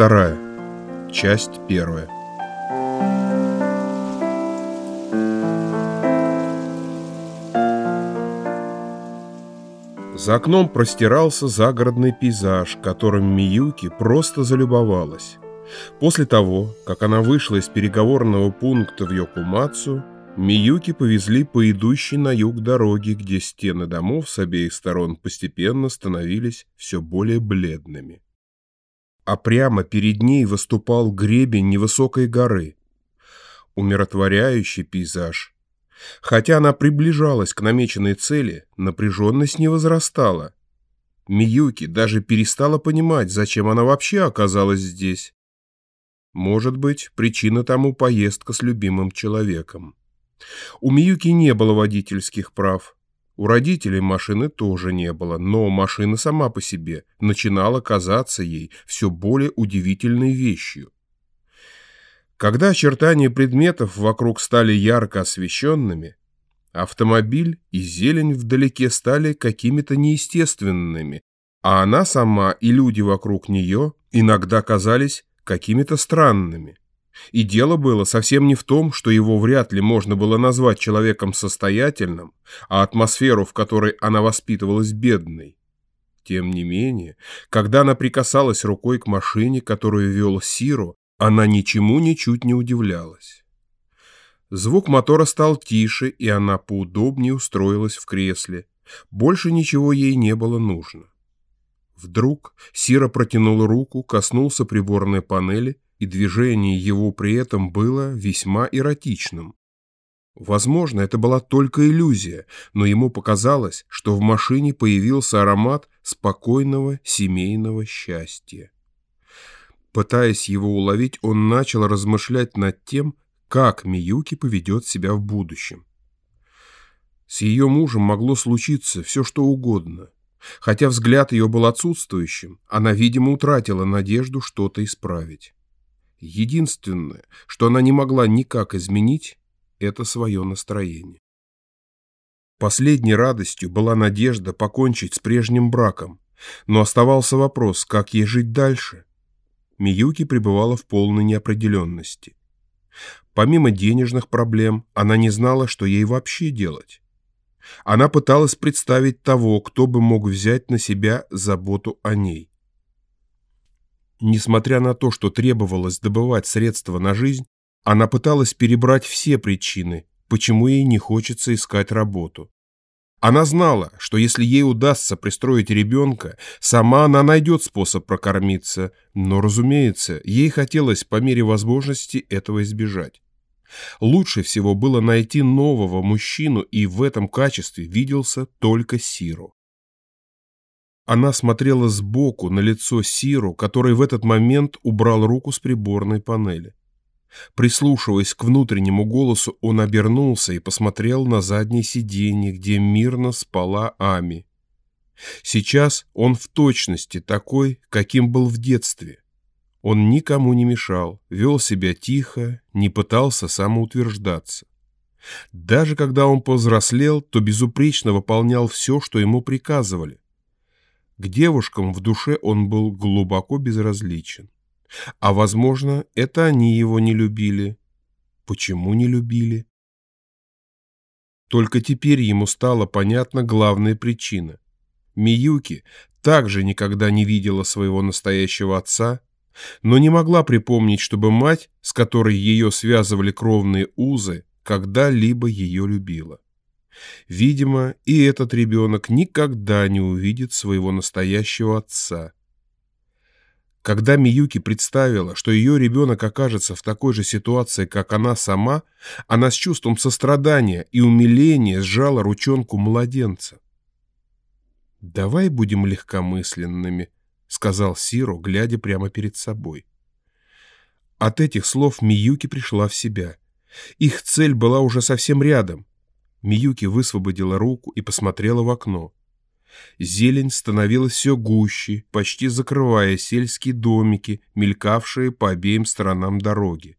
Вторая. Часть первая. За окном простирался загородный пейзаж, которым Миюки просто залюбовалась. После того, как она вышла из переговорного пункта в Йокумацу, Миюки повезли по идущей на юг дороге, где стены домов с обеих сторон постепенно становились все более бледными. А прямо перед ней выступал гребень невысокой горы. Умиротворяющий пейзаж. Хотя она приближалась к намеченной цели, напряженность не возрастала. Миюки даже перестала понимать, зачем она вообще оказалась здесь. Может быть, причина тому поездка с любимым человеком. У Миюки не было водительских прав. У родителей машины тоже не было, но машина сама по себе начинала казаться ей все более удивительной вещью. Когда очертания предметов вокруг стали ярко освещенными, автомобиль и зелень вдалеке стали какими-то неестественными, а она сама и люди вокруг нее иногда казались какими-то странными. И дело было совсем не в том, что его вряд ли можно было назвать человеком состоятельным, а атмосферу, в которой она воспитывалась, бедной. Тем не менее, когда она прикасалась рукой к машине, которую вел Сиру, она ничему ничуть не удивлялась. Звук мотора стал тише, и она поудобнее устроилась в кресле. Больше ничего ей не было нужно. Вдруг Сира протянула руку, коснулся приборной панели и движение его при этом было весьма эротичным. Возможно, это была только иллюзия, но ему показалось, что в машине появился аромат спокойного семейного счастья. Пытаясь его уловить, он начал размышлять над тем, как Миюки поведет себя в будущем. С ее мужем могло случиться все, что угодно. Хотя взгляд ее был отсутствующим, она, видимо, утратила надежду что-то исправить. Единственное, что она не могла никак изменить, это свое настроение. Последней радостью была надежда покончить с прежним браком, но оставался вопрос, как ей жить дальше. Миюки пребывала в полной неопределенности. Помимо денежных проблем, она не знала, что ей вообще делать. Она пыталась представить того, кто бы мог взять на себя заботу о ней. Несмотря на то, что требовалось добывать средства на жизнь, она пыталась перебрать все причины, почему ей не хочется искать работу. Она знала, что если ей удастся пристроить ребенка, сама она найдет способ прокормиться, но, разумеется, ей хотелось по мере возможности этого избежать. Лучше всего было найти нового мужчину, и в этом качестве виделся только Сиру. Она смотрела сбоку на лицо Сиру, который в этот момент убрал руку с приборной панели. Прислушиваясь к внутреннему голосу, он обернулся и посмотрел на заднее сиденье, где мирно спала Ами. Сейчас он в точности такой, каким был в детстве. Он никому не мешал, вел себя тихо, не пытался самоутверждаться. Даже когда он повзрослел, то безупречно выполнял все, что ему приказывали. К девушкам в душе он был глубоко безразличен. А, возможно, это они его не любили. Почему не любили? Только теперь ему стала понятна главная причина. Миюки также никогда не видела своего настоящего отца, но не могла припомнить, чтобы мать, с которой ее связывали кровные узы, когда-либо ее любила. Видимо, и этот ребенок никогда не увидит своего настоящего отца. Когда Миюки представила, что ее ребенок окажется в такой же ситуации, как она сама, она с чувством сострадания и умиления сжала ручонку младенца. «Давай будем легкомысленными», — сказал Сиро, глядя прямо перед собой. От этих слов Миюки пришла в себя. Их цель была уже совсем рядом. Миюки высвободила руку и посмотрела в окно. Зелень становилась все гуще, почти закрывая сельские домики, мелькавшие по обеим сторонам дороги.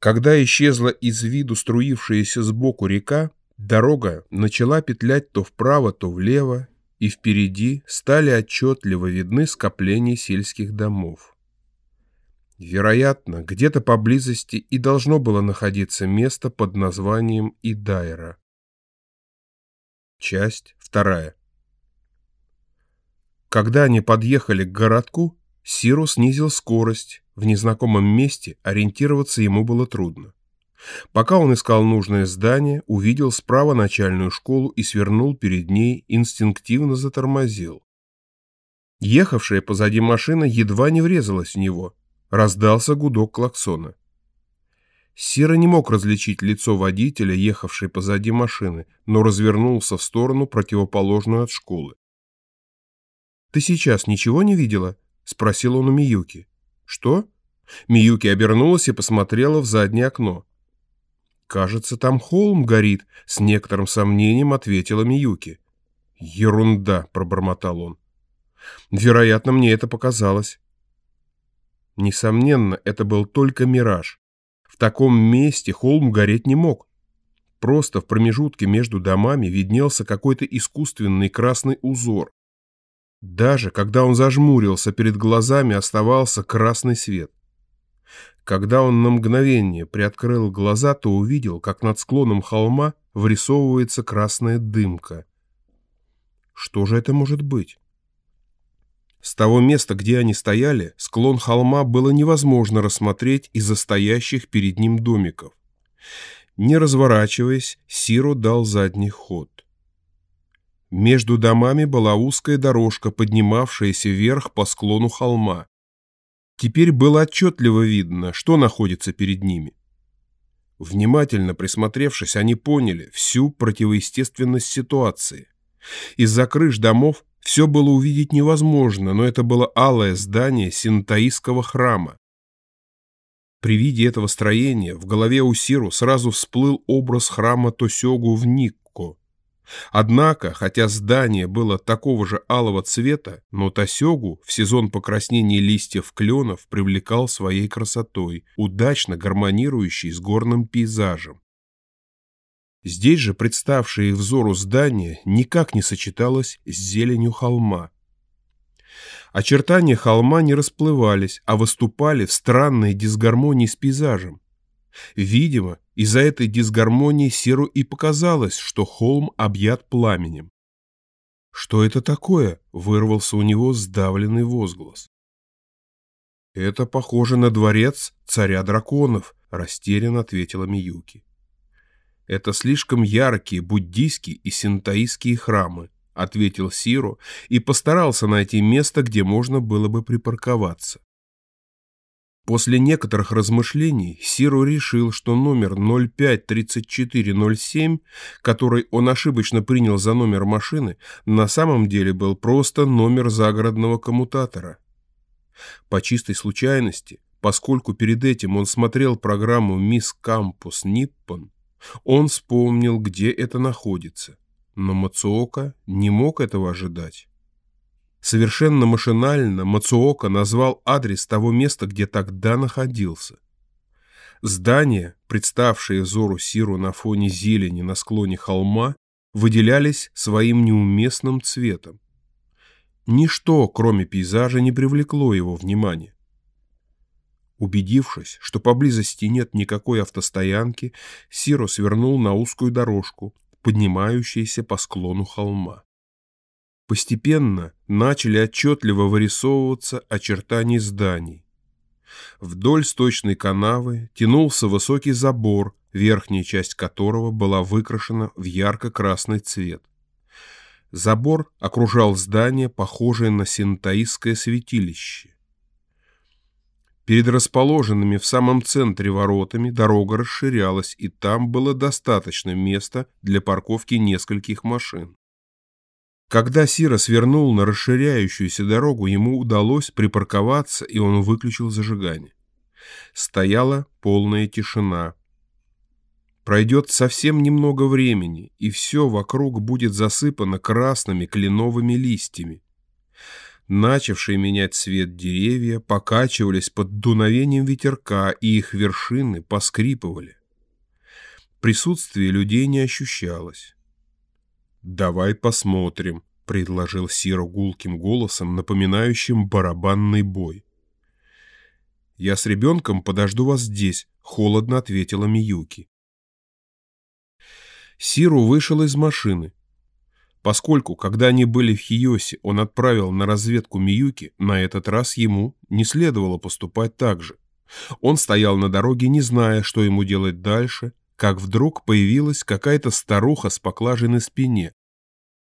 Когда исчезла из виду струившаяся сбоку река, дорога начала петлять то вправо, то влево, и впереди стали отчетливо видны скопления сельских домов. Вероятно, где-то поблизости и должно было находиться место под названием Идайра. Часть вторая. Когда они подъехали к городку, Сиру снизил скорость. В незнакомом месте ориентироваться ему было трудно. Пока он искал нужное здание, увидел справа начальную школу и свернул перед ней, инстинктивно затормозил. Ехавшая позади машина едва не врезалась в него. Раздался гудок клаксона. Сира не мог различить лицо водителя, ехавшей позади машины, но развернулся в сторону, противоположную от школы. «Ты сейчас ничего не видела?» — спросил он у Миюки. «Что?» Миюки обернулась и посмотрела в заднее окно. «Кажется, там холм горит», — с некоторым сомнением ответила Миюки. «Ерунда», — пробормотал он. «Вероятно, мне это показалось». Несомненно, это был только мираж. В таком месте холм гореть не мог. Просто в промежутке между домами виднелся какой-то искусственный красный узор. Даже когда он зажмурился, перед глазами оставался красный свет. Когда он на мгновение приоткрыл глаза, то увидел, как над склоном холма вырисовывается красная дымка. Что же это может быть? С того места, где они стояли, склон холма было невозможно рассмотреть из-за стоящих перед ним домиков. Не разворачиваясь, Сиро дал задний ход. Между домами была узкая дорожка, поднимавшаяся вверх по склону холма. Теперь было отчетливо видно, что находится перед ними. Внимательно присмотревшись, они поняли всю противоестественность ситуации. Из-за крыш домов все было увидеть невозможно, но это было алое здание синтаистского храма. При виде этого строения в голове у Сиру сразу всплыл образ храма Тосёгу в Никко. Однако, хотя здание было такого же алого цвета, но Тосёгу в сезон покраснения листьев кленов привлекал своей красотой, удачно гармонирующей с горным пейзажем. Здесь же представшее взору здание никак не сочеталось с зеленью холма. Очертания холма не расплывались, а выступали в странной дисгармонии с пейзажем. Видимо, из-за этой дисгармонии Серу и показалось, что холм объят пламенем. «Что это такое?» — вырвался у него сдавленный возглас. «Это похоже на дворец царя драконов», — растерянно ответила Миюки. Это слишком яркие буддийские и синтаистские храмы, ответил Сиро и постарался найти место, где можно было бы припарковаться. После некоторых размышлений Сиро решил, что номер 053407, который он ошибочно принял за номер машины, на самом деле был просто номер загородного коммутатора. По чистой случайности, поскольку перед этим он смотрел программу «Мисс Кампус Ниппон», он вспомнил, где это находится, но Мацуока не мог этого ожидать. Совершенно машинально Мацуока назвал адрес того места, где тогда находился. Здания, представшие взору Сиру на фоне зелени на склоне холма, выделялись своим неуместным цветом. Ничто, кроме пейзажа, не привлекло его внимания. Убедившись, что поблизости нет никакой автостоянки, Сиро свернул на узкую дорожку, поднимающуюся по склону холма. Постепенно начали отчетливо вырисовываться очертания зданий. Вдоль сточной канавы тянулся высокий забор, верхняя часть которого была выкрашена в ярко-красный цвет. Забор окружал здание, похожее на синтаистское святилище. Перед расположенными в самом центре воротами дорога расширялась, и там было достаточно места для парковки нескольких машин. Когда Сира свернул на расширяющуюся дорогу, ему удалось припарковаться, и он выключил зажигание. Стояла полная тишина. Пройдет совсем немного времени, и все вокруг будет засыпано красными кленовыми листьями. Начавшие менять цвет деревья покачивались под дуновением ветерка, и их вершины поскрипывали. Присутствие людей не ощущалось. «Давай посмотрим», — предложил Сиро гулким голосом, напоминающим барабанный бой. «Я с ребенком подожду вас здесь», — холодно ответила Миюки. Сиру вышел из машины. Поскольку, когда они были в Хиосе, он отправил на разведку Миюки, на этот раз ему не следовало поступать так же. Он стоял на дороге, не зная, что ему делать дальше, как вдруг появилась какая-то старуха с поклажей на спине.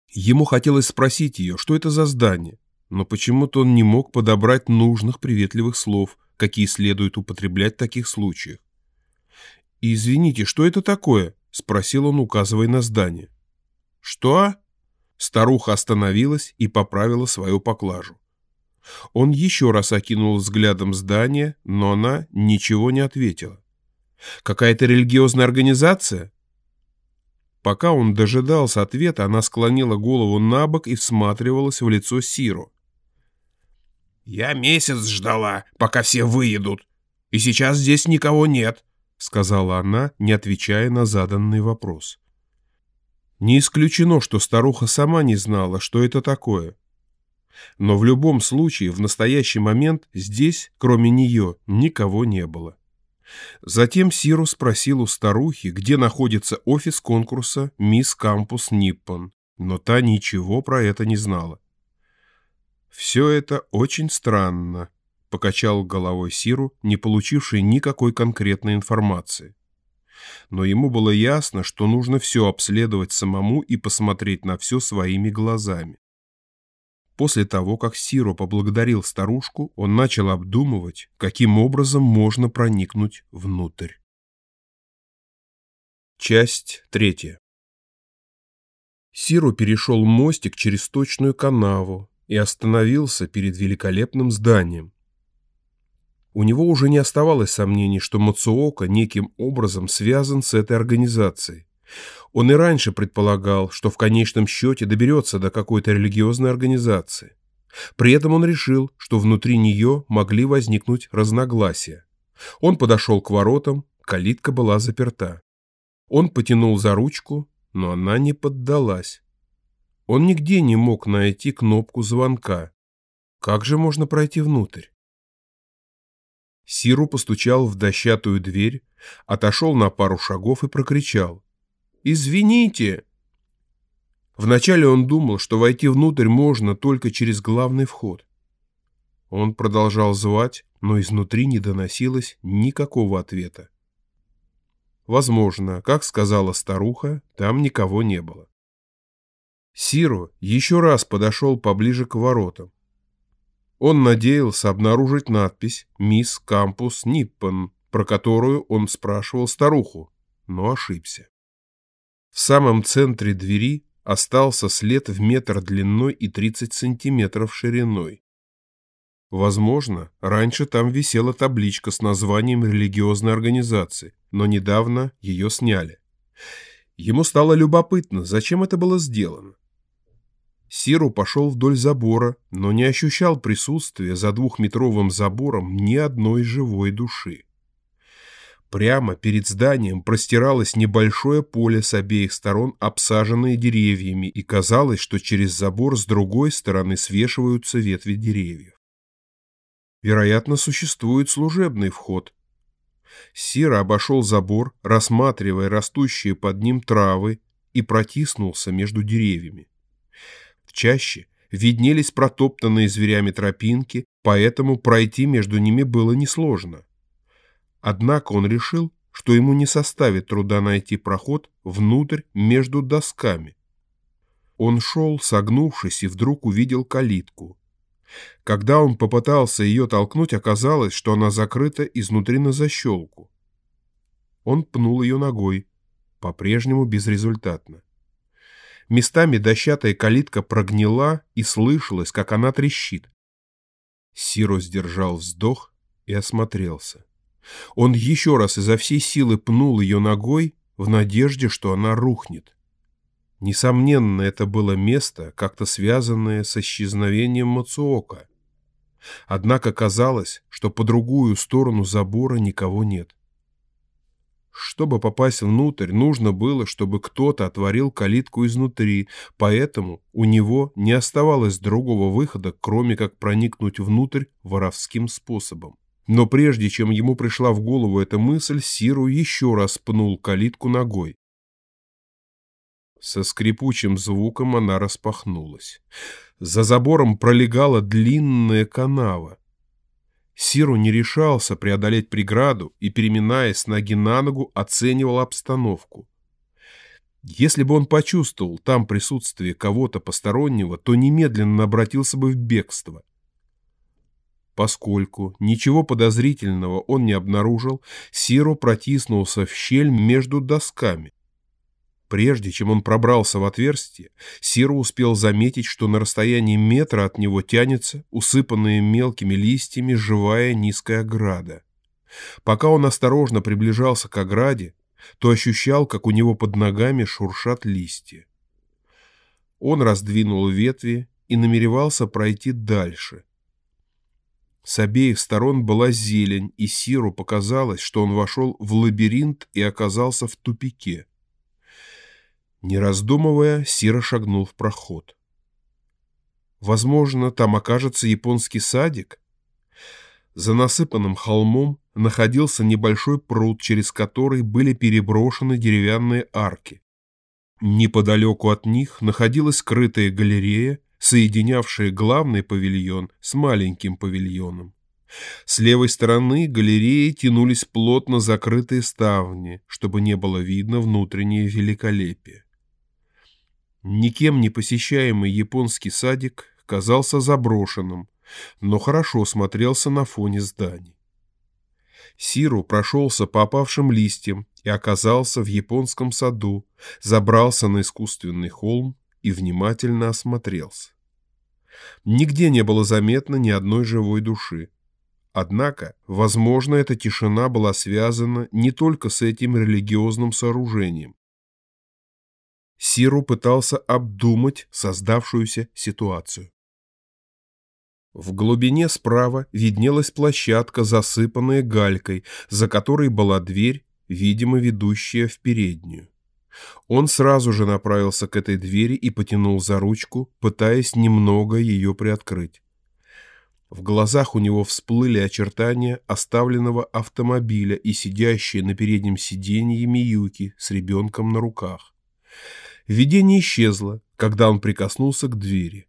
Ему хотелось спросить ее, что это за здание, но почему-то он не мог подобрать нужных приветливых слов, какие следует употреблять в таких случаях. «Извините, что это такое?» — спросил он, указывая на здание. «Что?» Старуха остановилась и поправила свою поклажу. Он еще раз окинул взглядом здание, но она ничего не ответила. «Какая-то религиозная организация?» Пока он дожидался ответа, она склонила голову на бок и всматривалась в лицо Сиру. «Я месяц ждала, пока все выедут, и сейчас здесь никого нет», — сказала она, не отвечая на заданный вопрос. Не исключено, что старуха сама не знала, что это такое. Но в любом случае, в настоящий момент здесь, кроме нее, никого не было. Затем Сиру спросил у старухи, где находится офис конкурса «Мисс Кампус Ниппон», но та ничего про это не знала. «Все это очень странно», — покачал головой Сиру, не получивший никакой конкретной информации. Но ему было ясно, что нужно все обследовать самому и посмотреть на все своими глазами. После того, как Сиро поблагодарил старушку, он начал обдумывать, каким образом можно проникнуть внутрь. Часть третья. Сиро перешел мостик через точную канаву и остановился перед великолепным зданием. У него уже не оставалось сомнений, что Мацуока неким образом связан с этой организацией. Он и раньше предполагал, что в конечном счете доберется до какой-то религиозной организации. При этом он решил, что внутри нее могли возникнуть разногласия. Он подошел к воротам, калитка была заперта. Он потянул за ручку, но она не поддалась. Он нигде не мог найти кнопку звонка. Как же можно пройти внутрь? Сиру постучал в дощатую дверь, отошел на пару шагов и прокричал. «Извините!» Вначале он думал, что войти внутрь можно только через главный вход. Он продолжал звать, но изнутри не доносилось никакого ответа. Возможно, как сказала старуха, там никого не было. Сиру еще раз подошел поближе к воротам. Он надеялся обнаружить надпись «Мисс Кампус Ниппон», про которую он спрашивал старуху, но ошибся. В самом центре двери остался след в метр длиной и 30 сантиметров шириной. Возможно, раньше там висела табличка с названием религиозной организации, но недавно ее сняли. Ему стало любопытно, зачем это было сделано. Сиру пошел вдоль забора, но не ощущал присутствия за двухметровым забором ни одной живой души. Прямо перед зданием простиралось небольшое поле с обеих сторон, обсаженное деревьями, и казалось, что через забор с другой стороны свешиваются ветви деревьев. Вероятно, существует служебный вход. Сира обошел забор, рассматривая растущие под ним травы, и протиснулся между деревьями. В чаще виднелись протоптанные зверями тропинки, поэтому пройти между ними было несложно. Однако он решил, что ему не составит труда найти проход внутрь между досками. Он шел, согнувшись, и вдруг увидел калитку. Когда он попытался ее толкнуть, оказалось, что она закрыта изнутри на защелку. Он пнул ее ногой, по-прежнему безрезультатно. Местами дощатая калитка прогнила и слышалось, как она трещит. Сиро сдержал вздох и осмотрелся. Он еще раз изо всей силы пнул ее ногой в надежде, что она рухнет. Несомненно, это было место, как-то связанное с исчезновением Мацуока. Однако казалось, что по другую сторону забора никого нет. Чтобы попасть внутрь, нужно было, чтобы кто-то отворил калитку изнутри, поэтому у него не оставалось другого выхода, кроме как проникнуть внутрь воровским способом. Но прежде чем ему пришла в голову эта мысль, Сиру еще раз пнул калитку ногой. Со скрипучим звуком она распахнулась. За забором пролегала длинная канава. Сиру не решался преодолеть преграду и, переминаясь с ноги на ногу, оценивал обстановку. Если бы он почувствовал там присутствие кого-то постороннего, то немедленно обратился бы в бегство. Поскольку ничего подозрительного он не обнаружил, Сиру протиснулся в щель между досками. Прежде чем он пробрался в отверстие, Сиро успел заметить, что на расстоянии метра от него тянется, усыпанная мелкими листьями, живая низкая ограда. Пока он осторожно приближался к ограде, то ощущал, как у него под ногами шуршат листья. Он раздвинул ветви и намеревался пройти дальше. С обеих сторон была зелень, и Сиру показалось, что он вошел в лабиринт и оказался в тупике. Не раздумывая, Сира шагнул в проход. Возможно, там окажется японский садик. За насыпанным холмом находился небольшой пруд, через который были переброшены деревянные арки. Неподалеку от них находилась скрытая галерея, соединявшая главный павильон с маленьким павильоном. С левой стороны галереи тянулись плотно закрытые ставни, чтобы не было видно внутреннее великолепие. Никем не посещаемый японский садик казался заброшенным, но хорошо смотрелся на фоне зданий. Сиру прошелся по опавшим листьям и оказался в японском саду, забрался на искусственный холм и внимательно осмотрелся. Нигде не было заметно ни одной живой души. Однако, возможно, эта тишина была связана не только с этим религиозным сооружением. Сиру пытался обдумать создавшуюся ситуацию. В глубине справа виднелась площадка, засыпанная галькой, за которой была дверь, видимо, ведущая в переднюю. Он сразу же направился к этой двери и потянул за ручку, пытаясь немного ее приоткрыть. В глазах у него всплыли очертания оставленного автомобиля и сидящие на переднем сиденье Миюки с ребенком на руках. Видение исчезло, когда он прикоснулся к двери.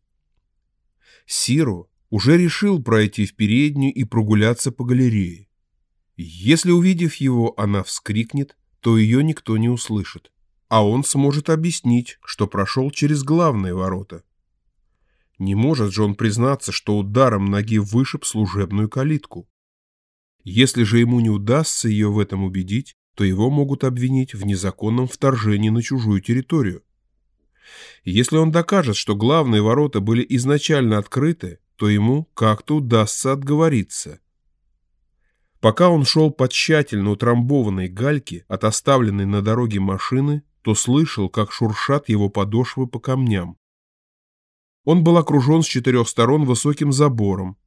Сиру уже решил пройти в переднюю и прогуляться по галерее. Если, увидев его, она вскрикнет, то ее никто не услышит, а он сможет объяснить, что прошел через главные ворота. Не может же он признаться, что ударом ноги вышиб служебную калитку. Если же ему не удастся ее в этом убедить, то его могут обвинить в незаконном вторжении на чужую территорию. Если он докажет, что главные ворота были изначально открыты, то ему как-то удастся отговориться. Пока он шел по тщательно утрамбованной гальке от оставленной на дороге машины, то слышал, как шуршат его подошвы по камням. Он был окружен с четырех сторон высоким забором.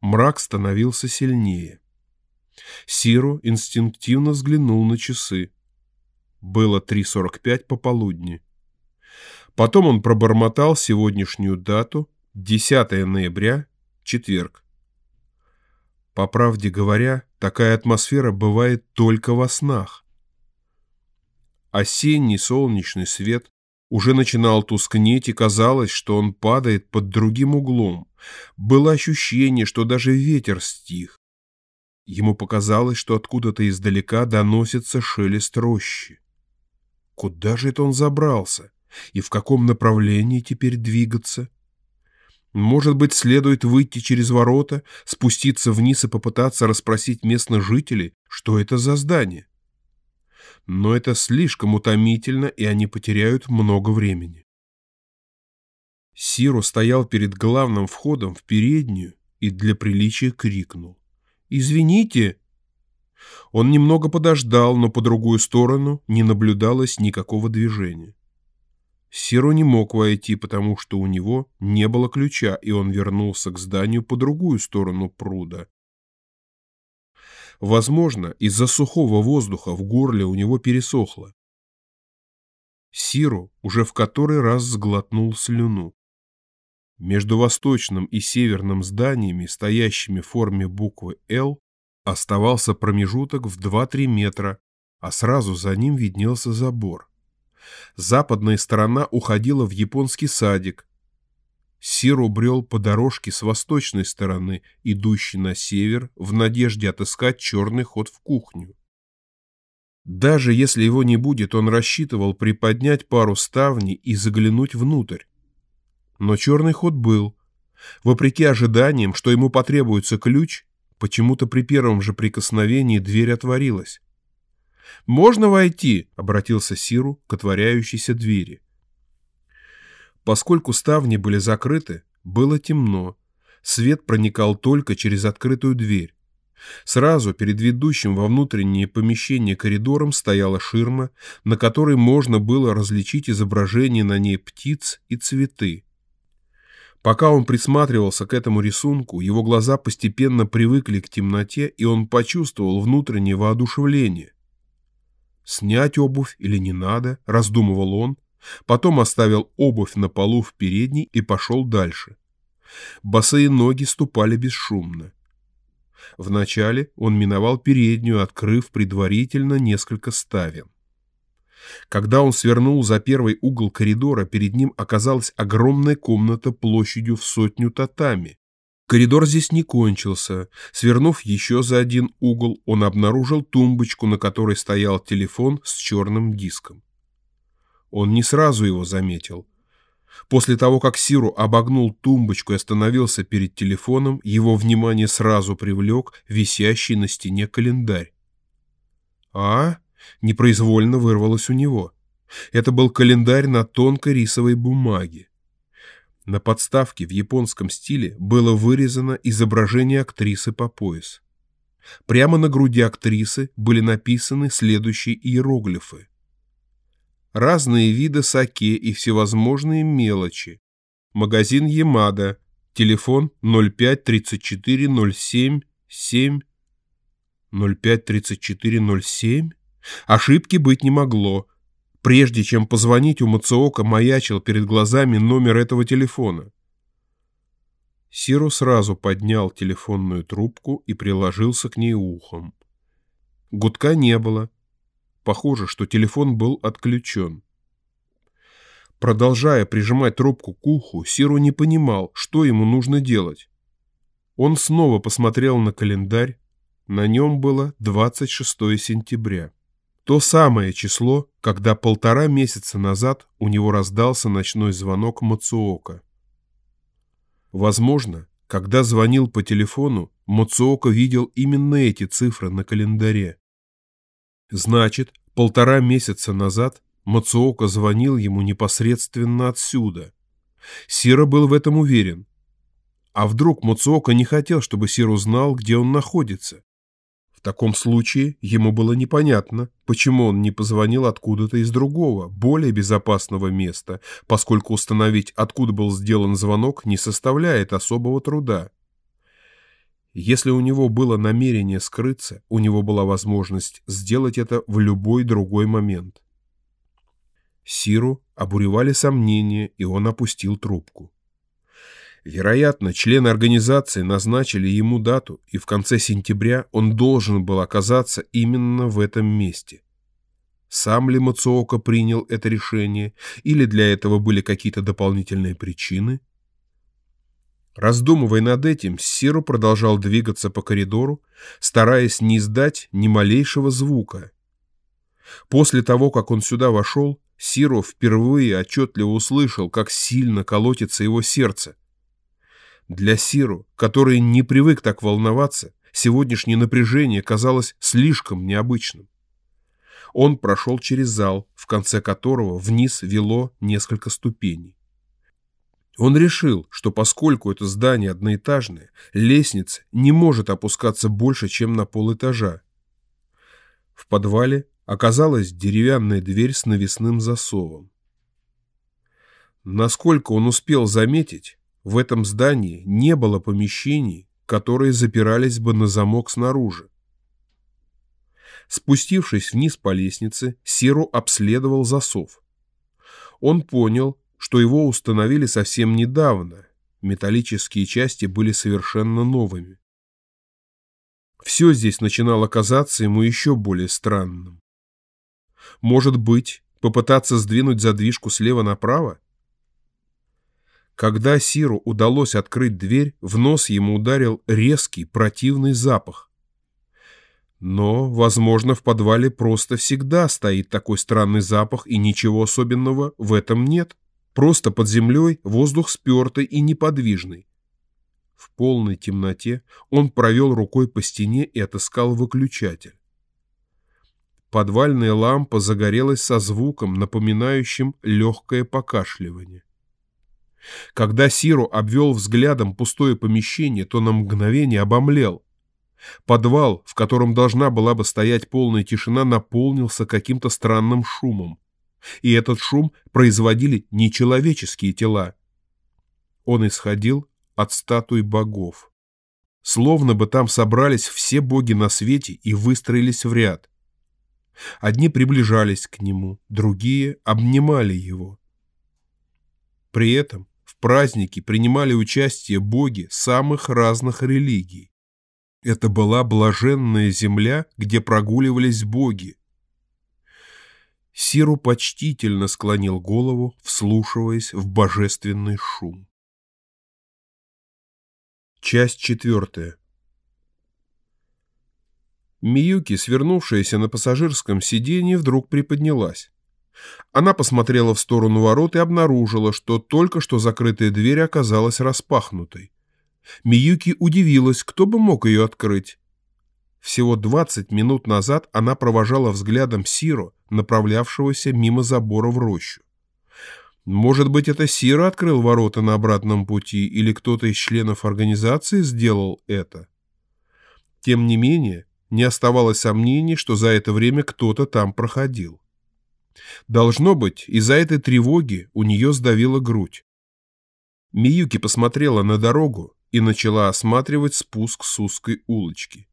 Мрак становился сильнее. Сиру инстинктивно взглянул на часы. Было 3.45 пополудни. Потом он пробормотал сегодняшнюю дату, 10 ноября, четверг. По правде говоря, такая атмосфера бывает только во снах. Осенний солнечный свет уже начинал тускнеть, и казалось, что он падает под другим углом. Было ощущение, что даже ветер стих. Ему показалось, что откуда-то издалека доносится шелест рощи. Куда же это он забрался? И в каком направлении теперь двигаться? Может быть, следует выйти через ворота, спуститься вниз и попытаться расспросить местных жителей, что это за здание? Но это слишком утомительно, и они потеряют много времени. Сиро стоял перед главным входом в переднюю и для приличия крикнул. «Извините!» Он немного подождал, но по другую сторону не наблюдалось никакого движения. Сиро не мог войти, потому что у него не было ключа, и он вернулся к зданию по другую сторону пруда. Возможно, из-за сухого воздуха в горле у него пересохло. Сиру уже в который раз сглотнул слюну. Между восточным и северным зданиями, стоящими в форме буквы «Л», оставался промежуток в 2-3 метра, а сразу за ним виднелся забор. Западная сторона уходила в японский садик. Сиру брел по дорожке с восточной стороны, идущей на север, в надежде отыскать черный ход в кухню. Даже если его не будет, он рассчитывал приподнять пару ставней и заглянуть внутрь. Но черный ход был. Вопреки ожиданиям, что ему потребуется ключ, почему-то при первом же прикосновении дверь отворилась. «Можно войти?» — обратился Сиру к отворяющейся двери. Поскольку ставни были закрыты, было темно. Свет проникал только через открытую дверь. Сразу перед ведущим во внутреннее помещение коридором стояла ширма, на которой можно было различить изображение на ней птиц и цветы. Пока он присматривался к этому рисунку, его глаза постепенно привыкли к темноте, и он почувствовал внутреннее воодушевление. «Снять обувь или не надо?» – раздумывал он. Потом оставил обувь на полу в передней и пошел дальше. Босые ноги ступали бесшумно. Вначале он миновал переднюю, открыв предварительно несколько ставен. Когда он свернул за первый угол коридора, перед ним оказалась огромная комната площадью в сотню татами. Коридор здесь не кончился. Свернув еще за один угол, он обнаружил тумбочку, на которой стоял телефон с черным диском. Он не сразу его заметил. После того, как Сиру обогнул тумбочку и остановился перед телефоном, его внимание сразу привлек висящий на стене календарь. «А?» — непроизвольно вырвалось у него. Это был календарь на тонкой рисовой бумаге. На подставке в японском стиле было вырезано изображение актрисы по пояс. Прямо на груди актрисы были написаны следующие иероглифы разные виды саке и всевозможные мелочи. Магазин Ямада, телефон 053407 053407? Ошибки быть не могло. Прежде чем позвонить у Мацуока, маячил перед глазами номер этого телефона. Сиру сразу поднял телефонную трубку и приложился к ней ухом. Гудка не было, Похоже, что телефон был отключен. Продолжая прижимать трубку к уху, Сиру не понимал, что ему нужно делать. Он снова посмотрел на календарь. На нем было 26 сентября. То самое число, когда полтора месяца назад у него раздался ночной звонок Мацуока. Возможно, когда звонил по телефону, Мацуока видел именно эти цифры на календаре. Значит, полтора месяца назад Мацуока звонил ему непосредственно отсюда. Сира был в этом уверен. А вдруг Мацуока не хотел, чтобы Сиру знал, где он находится? В таком случае ему было непонятно, почему он не позвонил откуда-то из другого, более безопасного места, поскольку установить, откуда был сделан звонок, не составляет особого труда. Если у него было намерение скрыться, у него была возможность сделать это в любой другой момент. Сиру обуревали сомнения, и он опустил трубку. Вероятно, члены организации назначили ему дату, и в конце сентября он должен был оказаться именно в этом месте. Сам ли Мацуока принял это решение, или для этого были какие-то дополнительные причины – Раздумывая над этим, Сиру продолжал двигаться по коридору, стараясь не издать ни малейшего звука. После того, как он сюда вошел, Сиру впервые отчетливо услышал, как сильно колотится его сердце. Для Сиру, который не привык так волноваться, сегодняшнее напряжение казалось слишком необычным. Он прошел через зал, в конце которого вниз вело несколько ступеней. Он решил, что поскольку это здание одноэтажное, лестница не может опускаться больше, чем на полэтажа. В подвале оказалась деревянная дверь с навесным засовом. Насколько он успел заметить, в этом здании не было помещений, которые запирались бы на замок снаружи. Спустившись вниз по лестнице, Сиру обследовал засов. Он понял, что его установили совсем недавно. Металлические части были совершенно новыми. Все здесь начинало казаться ему еще более странным. Может быть, попытаться сдвинуть задвижку слева направо? Когда Сиру удалось открыть дверь, в нос ему ударил резкий, противный запах. Но, возможно, в подвале просто всегда стоит такой странный запах, и ничего особенного в этом нет. Просто под землей воздух спертый и неподвижный. В полной темноте он провел рукой по стене и отыскал выключатель. Подвальная лампа загорелась со звуком, напоминающим легкое покашливание. Когда Сиру обвел взглядом пустое помещение, то на мгновение обомлел. Подвал, в котором должна была бы стоять полная тишина, наполнился каким-то странным шумом. И этот шум производили нечеловеческие тела. Он исходил от статуй богов. Словно бы там собрались все боги на свете и выстроились в ряд. Одни приближались к нему, другие обнимали его. При этом в празднике принимали участие боги самых разных религий. Это была блаженная земля, где прогуливались боги. Сиру почтительно склонил голову, вслушиваясь в божественный шум. Часть четвертая. Миюки, свернувшаяся на пассажирском сиденье, вдруг приподнялась. Она посмотрела в сторону ворот и обнаружила, что только что закрытая дверь оказалась распахнутой. Миюки удивилась, кто бы мог ее открыть. Всего 20 минут назад она провожала взглядом Сиро, направлявшегося мимо забора в рощу. Может быть, это Сиро открыл ворота на обратном пути, или кто-то из членов организации сделал это? Тем не менее, не оставалось сомнений, что за это время кто-то там проходил. Должно быть, из-за этой тревоги у нее сдавила грудь. Миюки посмотрела на дорогу и начала осматривать спуск с узкой улочки.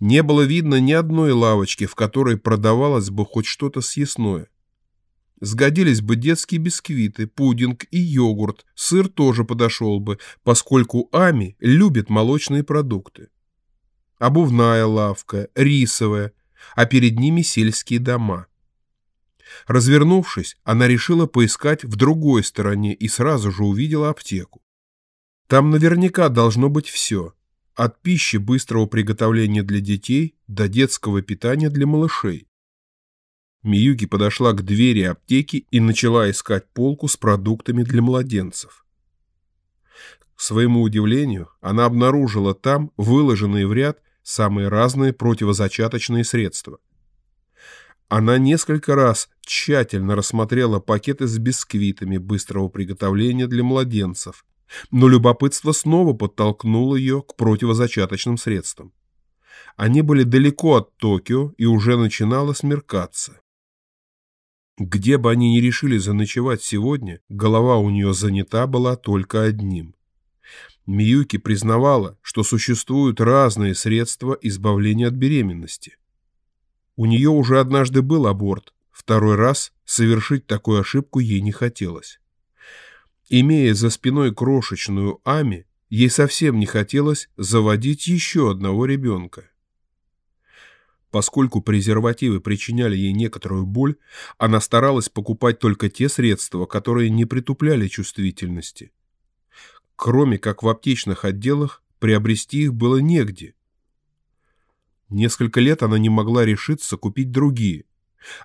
Не было видно ни одной лавочки, в которой продавалось бы хоть что-то съестное. Сгодились бы детские бисквиты, пудинг и йогурт, сыр тоже подошел бы, поскольку Ами любит молочные продукты. Обувная лавка, рисовая, а перед ними сельские дома. Развернувшись, она решила поискать в другой стороне и сразу же увидела аптеку. Там наверняка должно быть все, от пищи быстрого приготовления для детей до детского питания для малышей. Миюки подошла к двери аптеки и начала искать полку с продуктами для младенцев. К своему удивлению, она обнаружила там выложенные в ряд самые разные противозачаточные средства. Она несколько раз тщательно рассмотрела пакеты с бисквитами быстрого приготовления для младенцев, но любопытство снова подтолкнуло ее к противозачаточным средствам. Они были далеко от Токио и уже начинало смеркаться. Где бы они ни решили заночевать сегодня, голова у нее занята была только одним. Миюки признавала, что существуют разные средства избавления от беременности. У нее уже однажды был аборт, второй раз совершить такую ошибку ей не хотелось. Имея за спиной крошечную Ами, ей совсем не хотелось заводить еще одного ребенка. Поскольку презервативы причиняли ей некоторую боль, она старалась покупать только те средства, которые не притупляли чувствительности. Кроме как в аптечных отделах, приобрести их было негде. Несколько лет она не могла решиться купить другие,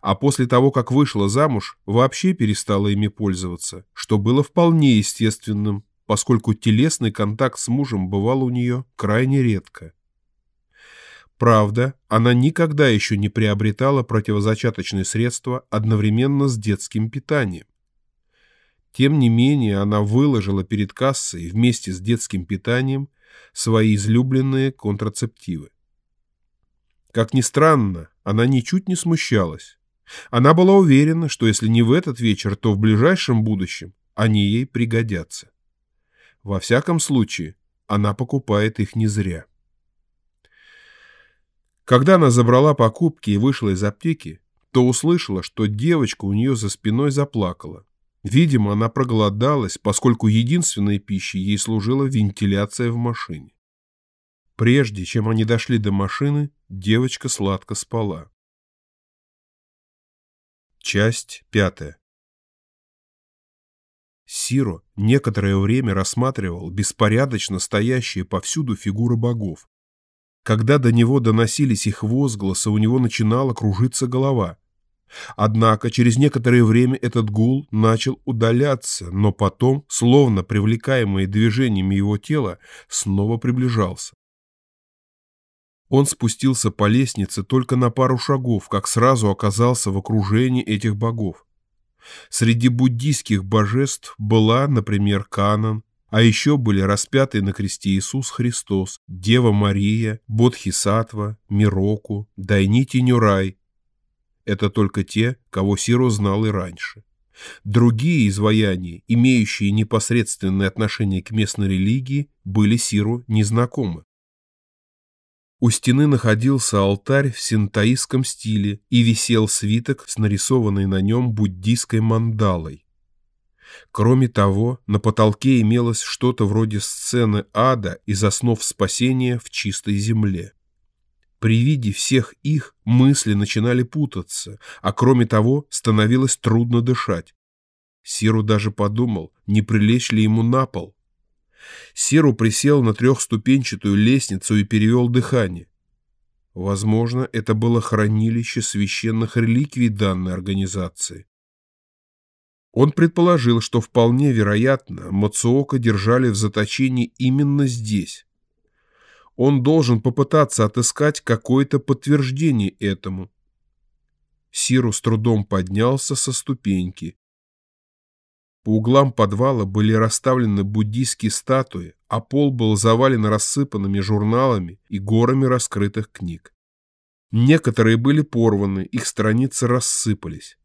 а после того, как вышла замуж, вообще перестала ими пользоваться, что было вполне естественным, поскольку телесный контакт с мужем бывал у нее крайне редко. Правда, она никогда еще не приобретала противозачаточные средства одновременно с детским питанием. Тем не менее, она выложила перед кассой вместе с детским питанием свои излюбленные контрацептивы. Как ни странно, она ничуть не смущалась. Она была уверена, что если не в этот вечер, то в ближайшем будущем они ей пригодятся. Во всяком случае, она покупает их не зря. Когда она забрала покупки и вышла из аптеки, то услышала, что девочка у нее за спиной заплакала. Видимо, она проголодалась, поскольку единственной пищей ей служила вентиляция в машине. Прежде чем они дошли до машины, девочка сладко спала. Часть пятая. Сиро некоторое время рассматривал беспорядочно стоящие повсюду фигуры богов. Когда до него доносились их возгласы, у него начинала кружиться голова. Однако через некоторое время этот гул начал удаляться, но потом, словно привлекаемый движениями его тела, снова приближался. Он спустился по лестнице только на пару шагов, как сразу оказался в окружении этих богов. Среди буддийских божеств была, например, Канан, а еще были распятые на кресте Иисус Христос, Дева Мария, Бодхисаттва, Мироку, Дайнити Нюрай. Это только те, кого Сиро знал и раньше. Другие изваяния, имеющие непосредственное отношение к местной религии, были Сиру незнакомы. У стены находился алтарь в синтаистском стиле и висел свиток с нарисованной на нем буддийской мандалой. Кроме того, на потолке имелось что-то вроде сцены ада из основ спасения в чистой земле. При виде всех их мысли начинали путаться, а кроме того становилось трудно дышать. Сиру даже подумал, не прилечь ли ему на пол, Серу присел на трехступенчатую лестницу и перевел дыхание. Возможно, это было хранилище священных реликвий данной организации. Он предположил, что вполне вероятно, Мацуока держали в заточении именно здесь. Он должен попытаться отыскать какое-то подтверждение этому. Сиру с трудом поднялся со ступеньки. По углам подвала были расставлены буддийские статуи, а пол был завален рассыпанными журналами и горами раскрытых книг. Некоторые были порваны, их страницы рассыпались.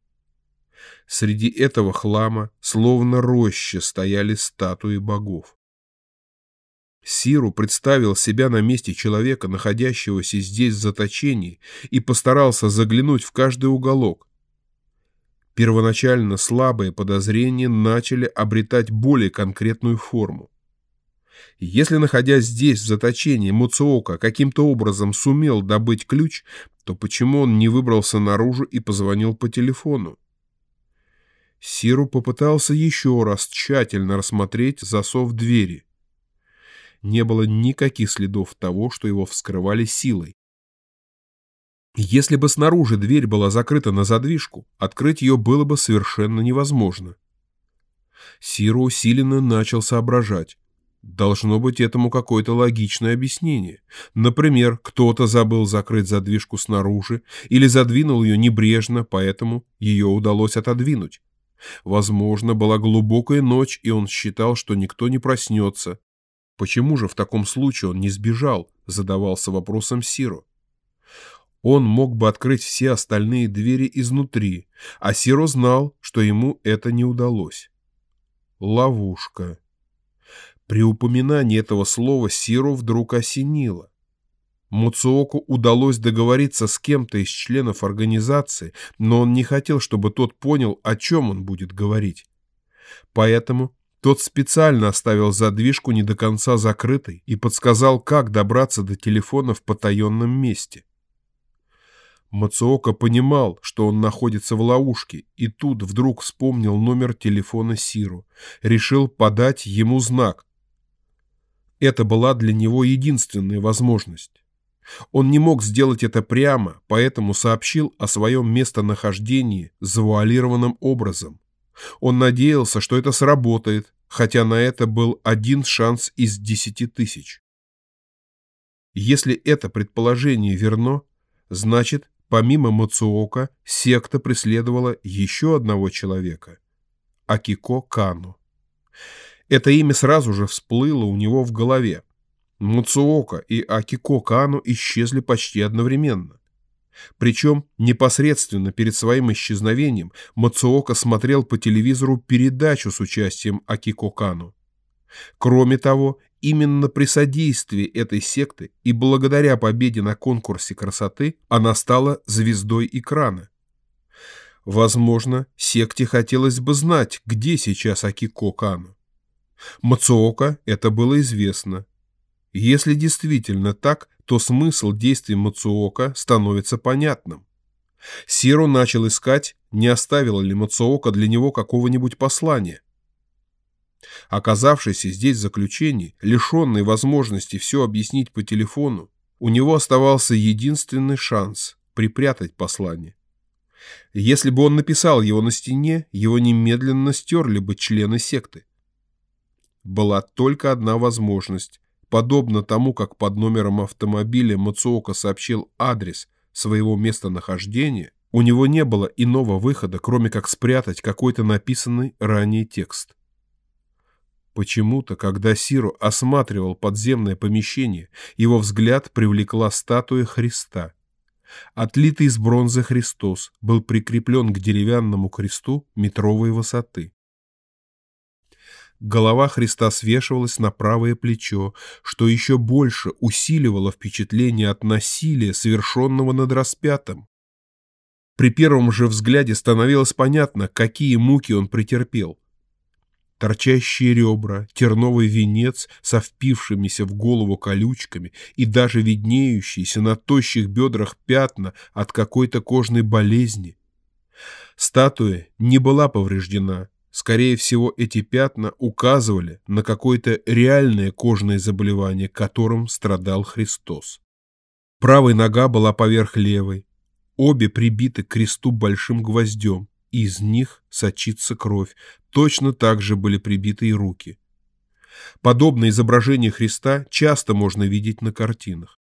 Среди этого хлама, словно роща, стояли статуи богов. Сиру представил себя на месте человека, находящегося здесь в заточении, и постарался заглянуть в каждый уголок, Первоначально слабые подозрения начали обретать более конкретную форму. Если, находясь здесь, в заточении, Муцуока каким-то образом сумел добыть ключ, то почему он не выбрался наружу и позвонил по телефону? Сиру попытался еще раз тщательно рассмотреть засов двери. Не было никаких следов того, что его вскрывали силой. Если бы снаружи дверь была закрыта на задвижку, открыть ее было бы совершенно невозможно. Сиро усиленно начал соображать. Должно быть этому какое-то логичное объяснение. Например, кто-то забыл закрыть задвижку снаружи или задвинул ее небрежно, поэтому ее удалось отодвинуть. Возможно, была глубокая ночь, и он считал, что никто не проснется. Почему же в таком случае он не сбежал, задавался вопросом Сиро. Он мог бы открыть все остальные двери изнутри, а Сиро знал, что ему это не удалось. Ловушка. При упоминании этого слова Сиро вдруг осенило. Муцуоку удалось договориться с кем-то из членов организации, но он не хотел, чтобы тот понял, о чем он будет говорить. Поэтому тот специально оставил задвижку не до конца закрытой и подсказал, как добраться до телефона в потаенном месте. Мацуока понимал, что он находится в ловушке, и тут вдруг вспомнил номер телефона Сиру. Решил подать ему знак. Это была для него единственная возможность. Он не мог сделать это прямо, поэтому сообщил о своем местонахождении завуалированным образом. Он надеялся, что это сработает, хотя на это был один шанс из десяти тысяч. Если это предположение верно, значит, Помимо Мацуока, секта преследовала еще одного человека – Акико Кану. Это имя сразу же всплыло у него в голове. Мацуока и Акико Кану исчезли почти одновременно. Причем непосредственно перед своим исчезновением Мацуока смотрел по телевизору передачу с участием Акико Кану. Кроме того, Именно при содействии этой секты и благодаря победе на конкурсе красоты она стала звездой экрана. Возможно, секте хотелось бы знать, где сейчас Акико Кану. Мацуока это было известно. Если действительно так, то смысл действий Мацуока становится понятным. Сиро начал искать, не оставила ли Мацуока для него какого-нибудь послания. Оказавшийся здесь в заключении, лишенный возможности все объяснить по телефону, у него оставался единственный шанс припрятать послание. Если бы он написал его на стене, его немедленно стерли бы члены секты. Была только одна возможность. Подобно тому, как под номером автомобиля Мацуока сообщил адрес своего местонахождения, у него не было иного выхода, кроме как спрятать какой-то написанный ранее текст. Почему-то, когда Сиру осматривал подземное помещение, его взгляд привлекла статуя Христа – Отлитый из бронзы Христос был прикреплен к деревянному кресту метровой высоты. Голова Христа свешивалась на правое плечо, что еще больше усиливало впечатление от насилия, совершенного над распятым. При первом же взгляде становилось понятно, какие муки он претерпел торчащие ребра, терновый венец со впившимися в голову колючками и даже виднеющиеся на тощих бедрах пятна от какой-то кожной болезни. Статуя не была повреждена. Скорее всего, эти пятна указывали на какое-то реальное кожное заболевание, которым страдал Христос. Правая нога была поверх левой, обе прибиты к кресту большим гвоздем, из них сочится кровь. Точно так же были прибиты и руки. Подобное изображение Христа часто можно видеть на картинах.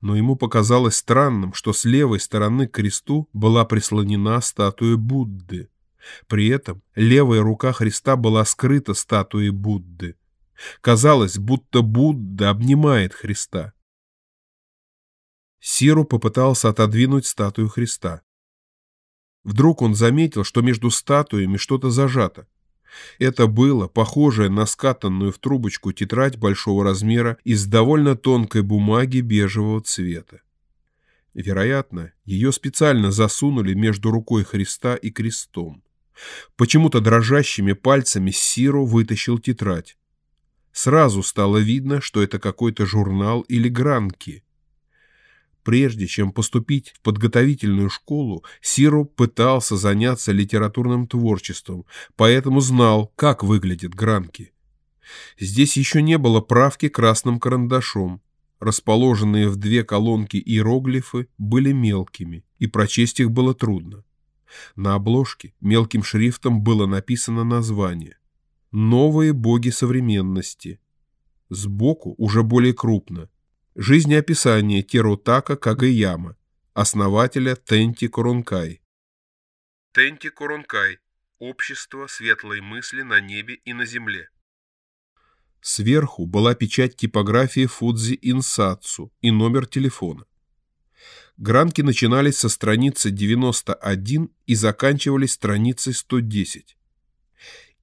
Но ему показалось странным, что с левой стороны к кресту была прислонена статуя Будды. При этом левая рука Христа была скрыта статуей Будды. Казалось, будто Будда обнимает Христа. Сиру попытался отодвинуть статую Христа. Вдруг он заметил, что между статуями что-то зажато. Это было похожее на скатанную в трубочку тетрадь большого размера из довольно тонкой бумаги бежевого цвета. Вероятно, ее специально засунули между рукой Христа и крестом. Почему-то дрожащими пальцами Сиро вытащил тетрадь. Сразу стало видно, что это какой-то журнал или гранки. Прежде чем поступить в подготовительную школу, Сиро пытался заняться литературным творчеством, поэтому знал, как выглядят гранки. Здесь еще не было правки красным карандашом. Расположенные в две колонки иероглифы были мелкими, и прочесть их было трудно. На обложке мелким шрифтом было написано название «Новые боги современности». Сбоку уже более крупно Жизнеописание Терутака Кагаяма, основателя Тенти Курункай. Тенти Курункай. Общество светлой мысли на небе и на земле. Сверху была печать типографии Фудзи Инсацу и номер телефона. Гранки начинались со страницы 91 и заканчивались страницей 110.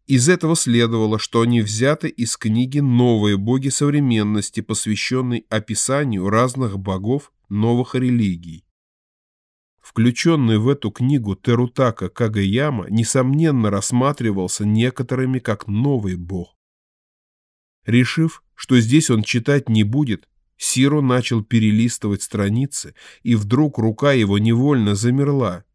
Из этого следовало, что они взяты из книги «Новые боги современности», посвященной описанию разных богов новых религий. Включенный в эту книгу Терутака Кагаяма, несомненно, рассматривался некоторыми как новый бог. Решив, что здесь он читать не будет, Сиро начал перелистывать страницы, и вдруг рука его невольно замерла.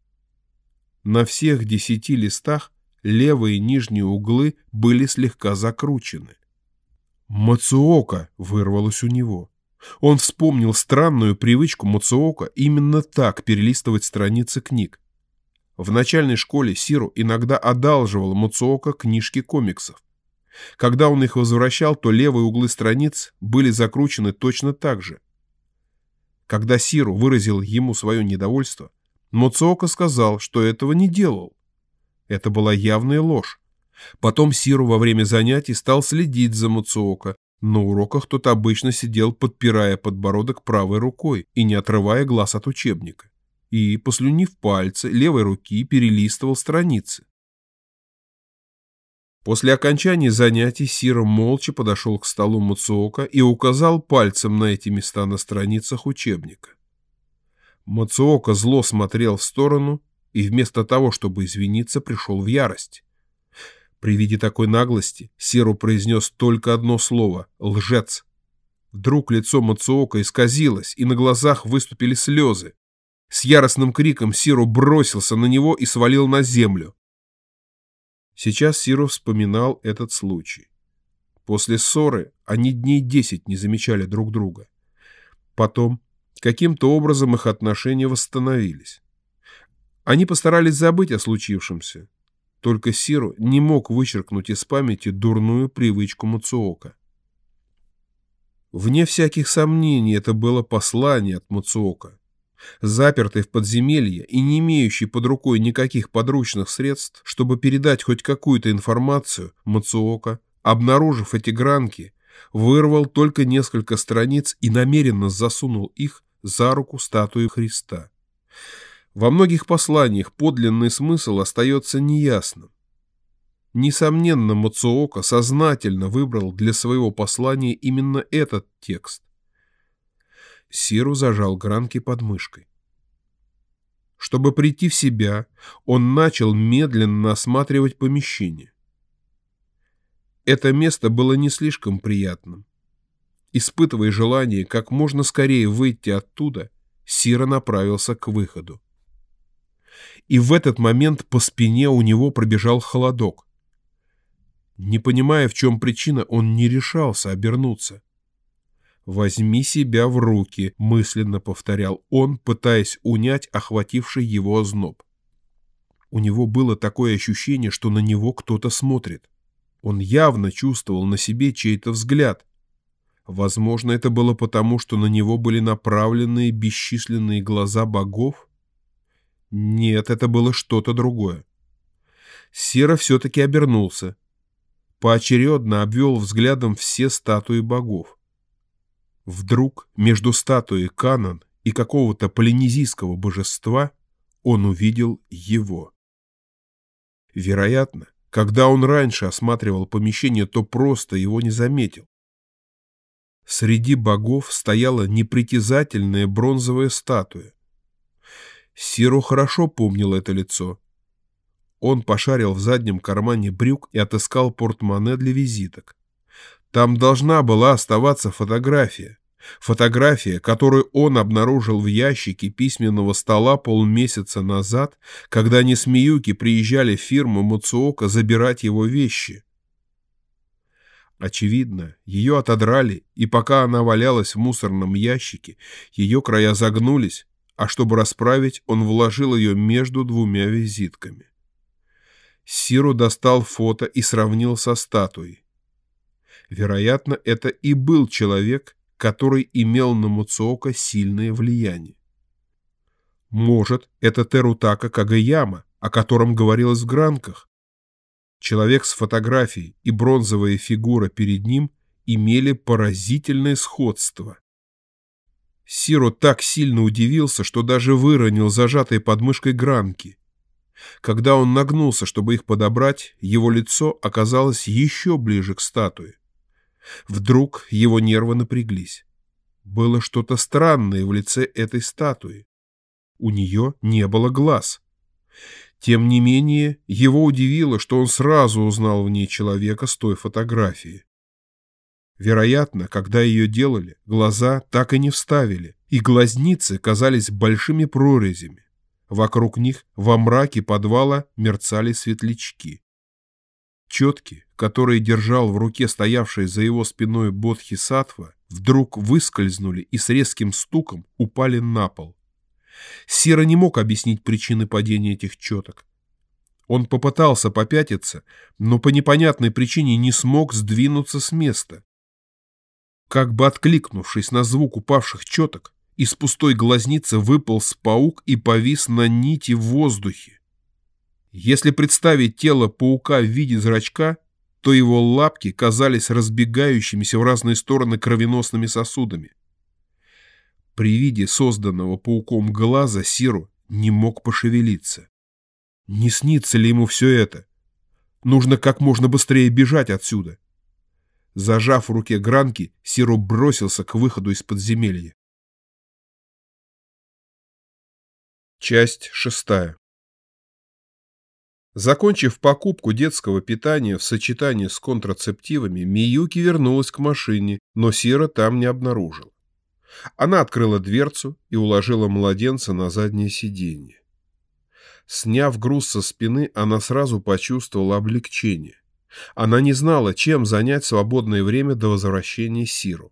На всех десяти листах левые нижние углы были слегка закручены. «Мацуока!» — вырвалось у него. Он вспомнил странную привычку Мацуока именно так перелистывать страницы книг. В начальной школе Сиру иногда одалживал Мацуока книжки комиксов. Когда он их возвращал, то левые углы страниц были закручены точно так же. Когда Сиру выразил ему свое недовольство, Мацуока сказал, что этого не делал. Это была явная ложь. Потом Сиру во время занятий стал следить за Муцуока. На уроках тот обычно сидел, подпирая подбородок правой рукой и не отрывая глаз от учебника. И, послюнив пальцы, левой руки перелистывал страницы. После окончания занятий Сира молча подошел к столу Мацуока и указал пальцем на эти места на страницах учебника. Мацуока зло смотрел в сторону и вместо того, чтобы извиниться, пришел в ярость. При виде такой наглости Сиру произнес только одно слово — «лжец». Вдруг лицо Мацуока исказилось, и на глазах выступили слезы. С яростным криком Сиру бросился на него и свалил на землю. Сейчас Сиро вспоминал этот случай. После ссоры они дней десять не замечали друг друга. Потом каким-то образом их отношения восстановились. Они постарались забыть о случившемся. Только Сиро не мог вычеркнуть из памяти дурную привычку Муцуока. Вне всяких сомнений это было послание от Муцуока. Запертый в подземелье и не имеющий под рукой никаких подручных средств, чтобы передать хоть какую-то информацию, Мацуока, обнаружив эти гранки, вырвал только несколько страниц и намеренно засунул их за руку статуи Христа. Во многих посланиях подлинный смысл остается неясным. Несомненно, Мацуока сознательно выбрал для своего послания именно этот текст, Сиру зажал гранки под мышкой. Чтобы прийти в себя, он начал медленно осматривать помещение. Это место было не слишком приятным. Испытывая желание как можно скорее выйти оттуда, Сира направился к выходу. И в этот момент по спине у него пробежал холодок. Не понимая, в чем причина, он не решался обернуться. «Возьми себя в руки», — мысленно повторял он, пытаясь унять охвативший его озноб. У него было такое ощущение, что на него кто-то смотрит. Он явно чувствовал на себе чей-то взгляд. Возможно, это было потому, что на него были направлены бесчисленные глаза богов? Нет, это было что-то другое. Сера все-таки обернулся. Поочередно обвел взглядом все статуи богов. Вдруг между статуей Канан и какого-то полинезийского божества он увидел его. Вероятно, когда он раньше осматривал помещение, то просто его не заметил. Среди богов стояла непритязательная бронзовая статуя. Сиро хорошо помнил это лицо. Он пошарил в заднем кармане брюк и отыскал портмоне для визиток. Там должна была оставаться фотография. Фотография, которую он обнаружил в ящике письменного стола полмесяца назад, когда Миюки приезжали в фирму Муцуока забирать его вещи. Очевидно, ее отодрали, и пока она валялась в мусорном ящике, ее края загнулись, а чтобы расправить, он вложил ее между двумя визитками. Сиру достал фото и сравнил со статуей. Вероятно, это и был человек, который имел на Муцуока сильное влияние. Может, это Терутака Кагаяма, о котором говорилось в гранках. Человек с фотографией и бронзовая фигура перед ним имели поразительное сходство. Сиро так сильно удивился, что даже выронил зажатые под мышкой гранки. Когда он нагнулся, чтобы их подобрать, его лицо оказалось еще ближе к статуе. Вдруг его нервы напряглись. Было что-то странное в лице этой статуи. У нее не было глаз. Тем не менее, его удивило, что он сразу узнал в ней человека с той фотографии. Вероятно, когда ее делали, глаза так и не вставили, и глазницы казались большими прорезями. Вокруг них во мраке подвала мерцали светлячки. Четки, которые держал в руке стоявший за его спиной Бодхисаттва, вдруг выскользнули и с резким стуком упали на пол. Сера не мог объяснить причины падения этих четок. Он попытался попятиться, но по непонятной причине не смог сдвинуться с места. Как бы откликнувшись на звук упавших четок, из пустой глазницы выполз паук и повис на нити в воздухе. Если представить тело паука в виде зрачка, то его лапки казались разбегающимися в разные стороны кровеносными сосудами. При виде созданного пауком глаза Сиру не мог пошевелиться. Не снится ли ему все это? Нужно как можно быстрее бежать отсюда. Зажав в руке гранки, Сиро бросился к выходу из подземелья. Часть шестая. Закончив покупку детского питания в сочетании с контрацептивами, Миюки вернулась к машине, но Сира там не обнаружил. Она открыла дверцу и уложила младенца на заднее сиденье. Сняв груз со спины, она сразу почувствовала облегчение. Она не знала, чем занять свободное время до возвращения Сиру.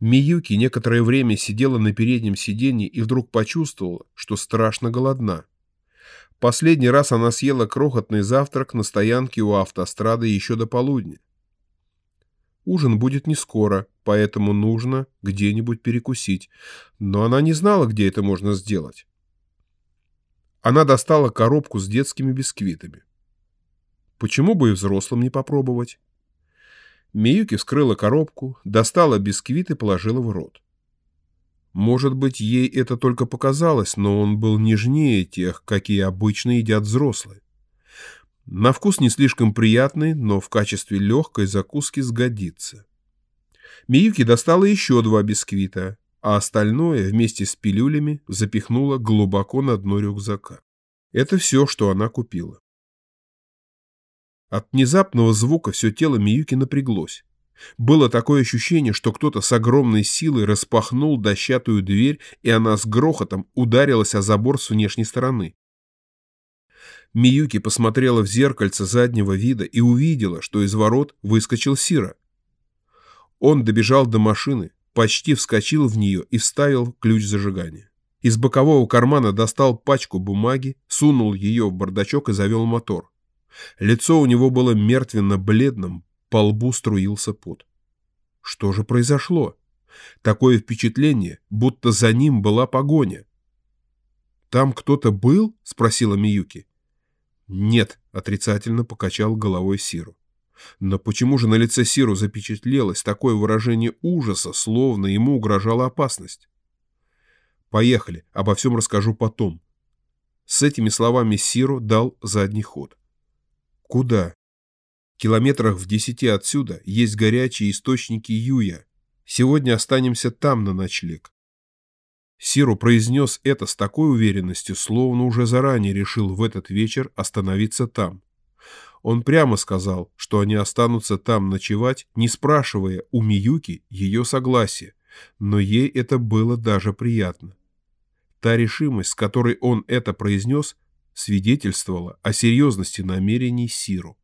Миюки некоторое время сидела на переднем сиденье и вдруг почувствовала, что страшно голодна. Последний раз она съела крохотный завтрак на стоянке у автострады еще до полудня. Ужин будет не скоро, поэтому нужно где-нибудь перекусить, но она не знала, где это можно сделать. Она достала коробку с детскими бисквитами. Почему бы и взрослым не попробовать? Миюки вскрыла коробку, достала бисквит и положила в рот. Может быть, ей это только показалось, но он был нежнее тех, какие обычно едят взрослые. На вкус не слишком приятный, но в качестве легкой закуски сгодится. Миюки достала еще два бисквита, а остальное вместе с пилюлями запихнула глубоко на дно рюкзака. Это все, что она купила. От внезапного звука все тело Миюки напряглось. Было такое ощущение, что кто-то с огромной силой распахнул дощатую дверь, и она с грохотом ударилась о забор с внешней стороны. Миюки посмотрела в зеркальце заднего вида и увидела, что из ворот выскочил Сира. Он добежал до машины, почти вскочил в нее и вставил ключ зажигания. Из бокового кармана достал пачку бумаги, сунул ее в бардачок и завел мотор. Лицо у него было мертвенно-бледным, по лбу струился пот. Что же произошло? Такое впечатление, будто за ним была погоня. «Там кто-то был?» — спросила Миюки. «Нет», — отрицательно покачал головой Сиру. Но почему же на лице Сиру запечатлелось такое выражение ужаса, словно ему угрожала опасность? «Поехали, обо всем расскажу потом». С этими словами Сиру дал задний ход. Куда? Километрах в десяти отсюда есть горячие источники Юя. Сегодня останемся там на ночлег. Сиру произнес это с такой уверенностью, словно уже заранее решил в этот вечер остановиться там. Он прямо сказал, что они останутся там ночевать, не спрашивая у Миюки ее согласия, но ей это было даже приятно. Та решимость, с которой он это произнес, свидетельствовало о серьезности намерений Сиру.